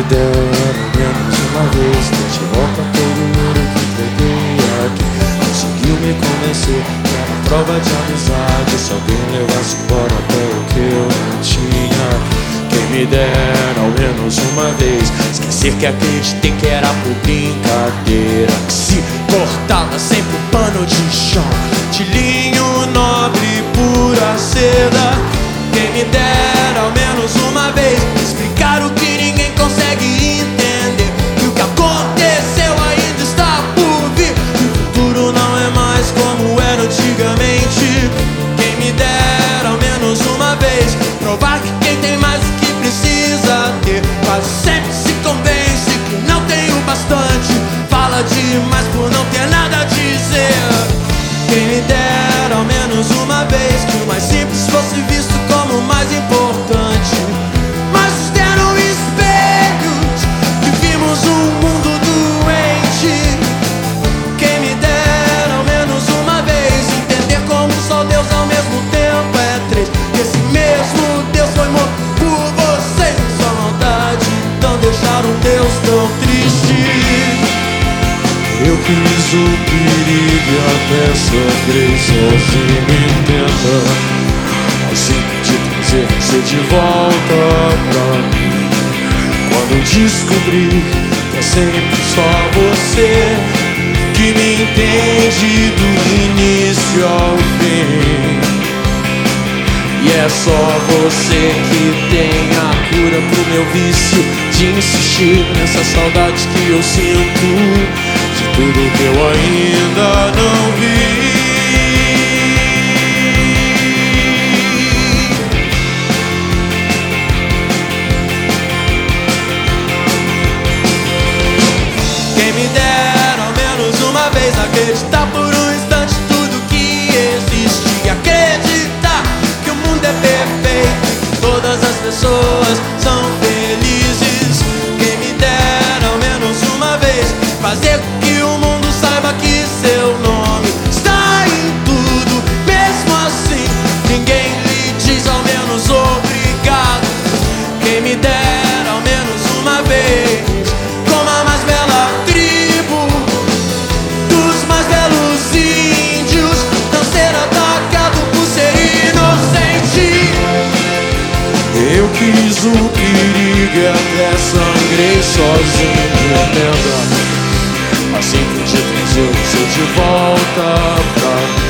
me dera menos uma vez ter de volta todo o ouro que peguei aqui. Conseguiu me convencer que era prova de amizade Se alguém levasse embora até o que eu não tinha. Quem me dera ao menos uma vez Esquecer que acreditei que era por brincadeira. Que se cortava sempre um pano de chão De linho nobre pura seda. Quem me dera ao menos uma vez Explicar o que consegue entender E o que aconteceu ainda está por vir E o futuro não é mais como era antigamente. Quem me dera ao menos uma vez Provar que quem tem mais o que precisa ter Quase sempre se convence que não tem o bastante. Fala demais por não ter nada a dizer. Quem me dera ao menos uma quis o perigo e até sangrei sozinho, entenda Assim de trazer você de volta pra mim. Quando descobri que é sempre só você Que me entende do início ao fim. E é só você que tem a cura pro meu vício De insistir nessa saudade que eu sinto De tudo que eu ainda não vi. Quem me dera ao menos uma vez acreditar por um instante tudo que existe. E acreditar que o mundo é perfeito, que todas as pessoas mim.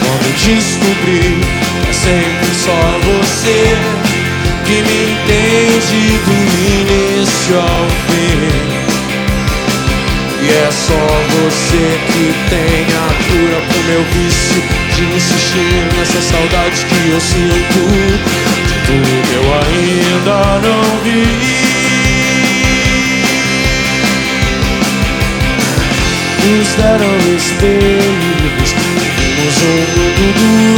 Quando descobri que é sempre só você que me entende do início ao fim. E é só você que tem a cura pro meu vício De insistir nessa saudade que eu sinto De tudo que eu ainda não vi Nos deram espelhos Vimos um mundo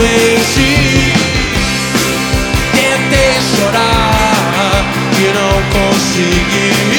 doente Tentei chorar e não consegui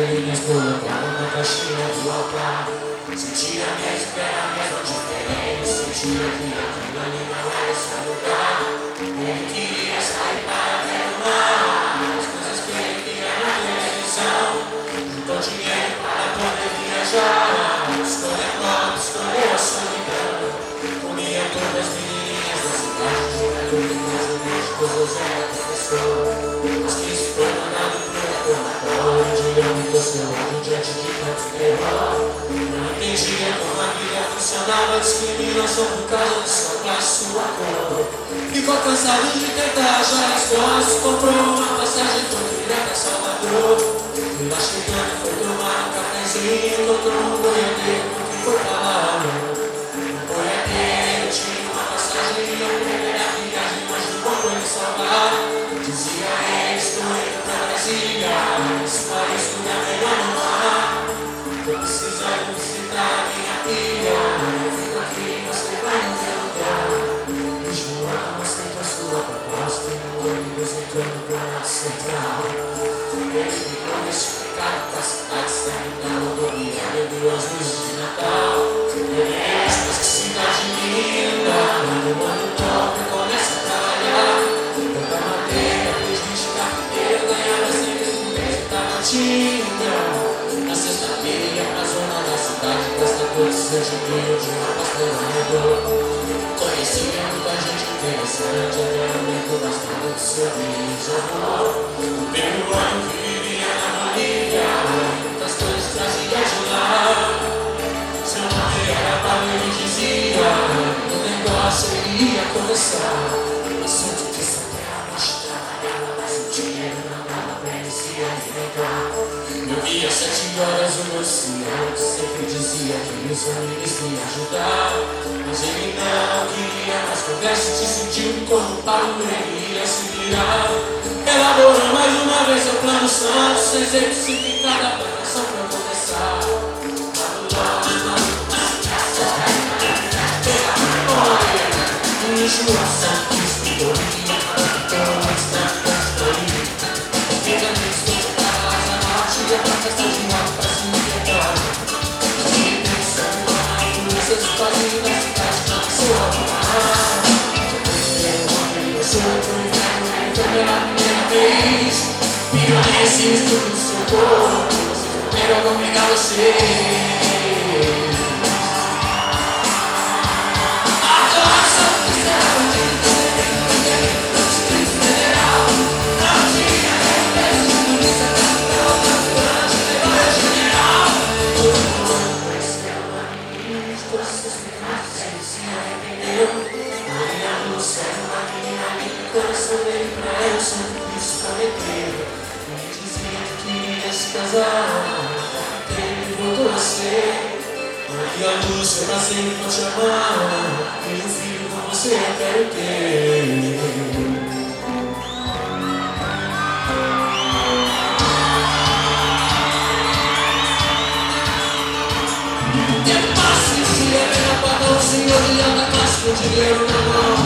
dinheiro que as orelhas colocaram na caixinha do altar. Sentia mesmo que era mesmo diferente, sentia que aquilo ali não era seu lugar. Ele queria sair para ver o mar, as coisas que ele queria na televisão. Juntou dinheiro para poder viajar, escolher copo, escolher a solidão. Comia todas as menininhas da cidade, jogador de casa, médico, José, professor. Mas que entendia como a vida funcionava, discriminação por causa de sua classe, sua cor. Ficou cansado de tentar achar respostas, comprou uma passagem, foi direto a Salvador. Lá chegando foi tomar um cafezinho, encontrou um boiadeiro Conhecia muita gente interessante, era muito bastante do sorriso. O peruano que vivia na Bolívia, muitas coisas trazia de lá. Seu nome era Pablo, ele dizia, o negócio ia começar. Assunto que essa terra noite trabalhava, mas o dinheiro não dava pra ele se alimentar. Eu via sete horas o mocinho sempre dizia que os amigos iam ajudar. Mas ele não queria mais conversa, te sentiu Paulo, ele ia se virar. Elaborou mais uma vez seu plano santo, sem exemplificada a planação pra começar. Enjoação que Estudo do seu corpo, vou pegar você. Luz foi pra sempre pra te amar E um filho com você e o senhor de alta classe com dinheiro na mão.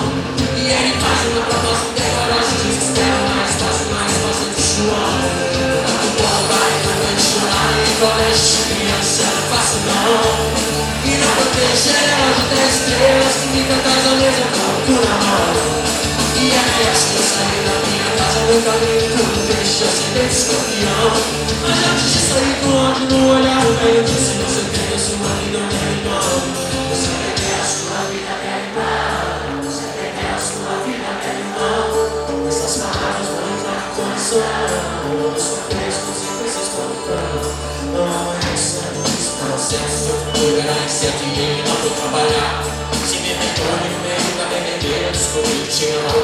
E ele faz uma proposta decorosa Diz que espera mais fácil, mais fácil de chuar O povo vai também chorar E colégio de criança não é fácil não De estrelas o E é nessa que saí da minha casa Meu caminho tudo deixa sem ter escorpião Mas antes de sair com ódio no olhar O velho disse você tem a sua vida, meu irmão processo Poderá ser que ele não foi trabalhar Se me inventou no meio da bebedeira Descobriu que tinha outro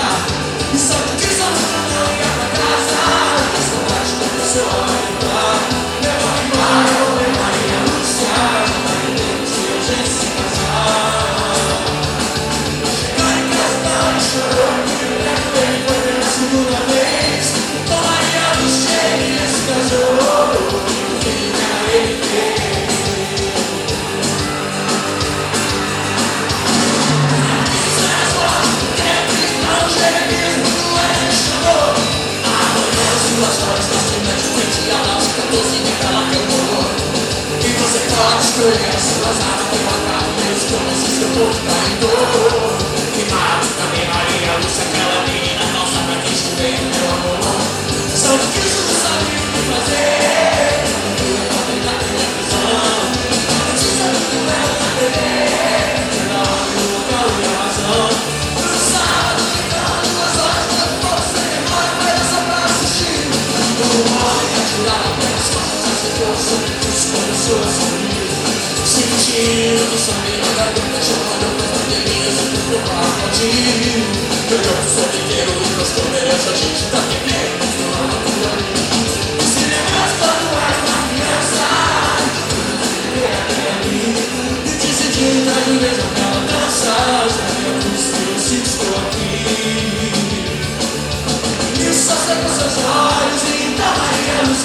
Sürrecht, was abgewandert ist, du bist es gebunden.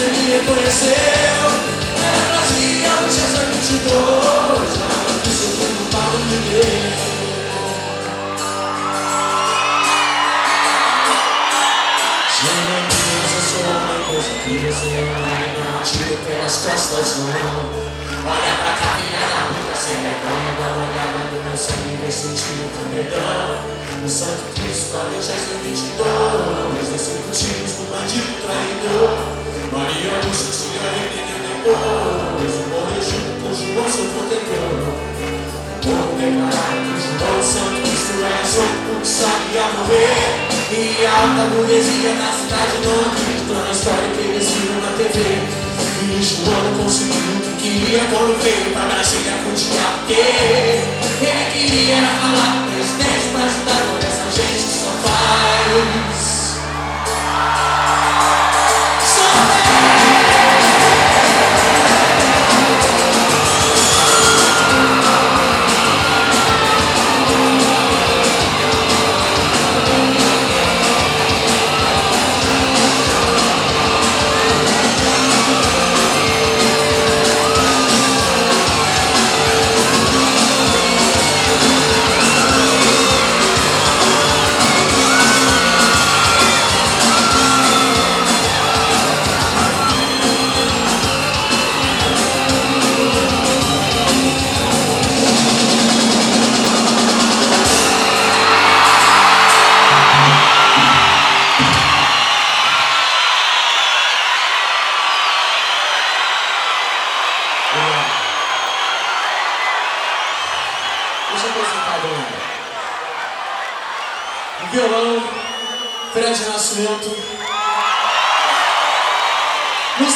Você me reconheceu. Era Brasil, tinha 22 Nada que no pau de Deus Geralmente eu sou uma coisa que você não tira pelas costas não. Olha pra cá, da puta, você reclama Dá uma olhada no meu sangue, vê sentir o perdão O Santo Cristo, Coletias 22 Desceu tiros pro bandido traidor Maria Lúcia, se arrependeu depois O bom Egito com João, seu protetor que João Santo Cristo é que sabia morrer E a alta burguesia na cidade não acreditou na história que eles viram na TV E João conseguiu o que queria quando veio pra Brasília continuar Porque ele queria falar com o presidente pra ajudar toda essa gente que só faz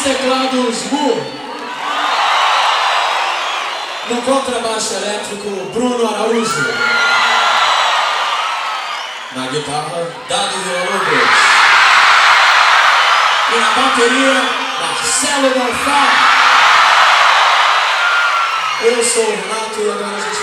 Teclados, Mu. No contrabaixo elétrico, Bruno Araújo. Na guitarra, Dado Villa-Lobos. E na bateria, Marcelo Bonfá. Eu sou o Renato e agora a gente